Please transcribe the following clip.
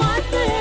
my thing.